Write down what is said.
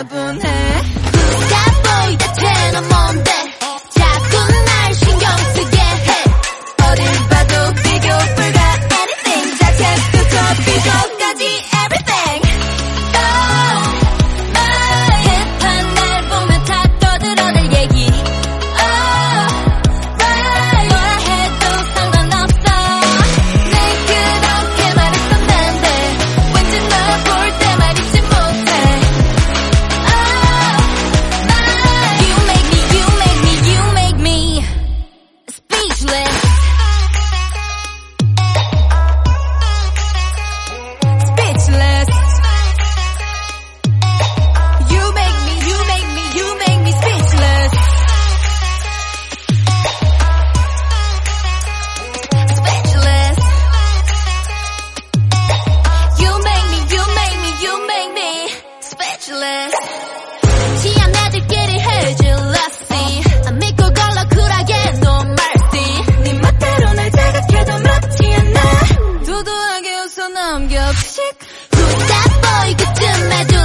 차분해. 누가 보이다 쟤는 speechless. 치아내들끼리 해줄 lassie 안 믿고 걸러 쿨하게 no mercy. 네 멋대로 날 자극해도 맞지 않아. 두두하게 웃어 넘겨. 피식 굿잡보이 그쯤에 두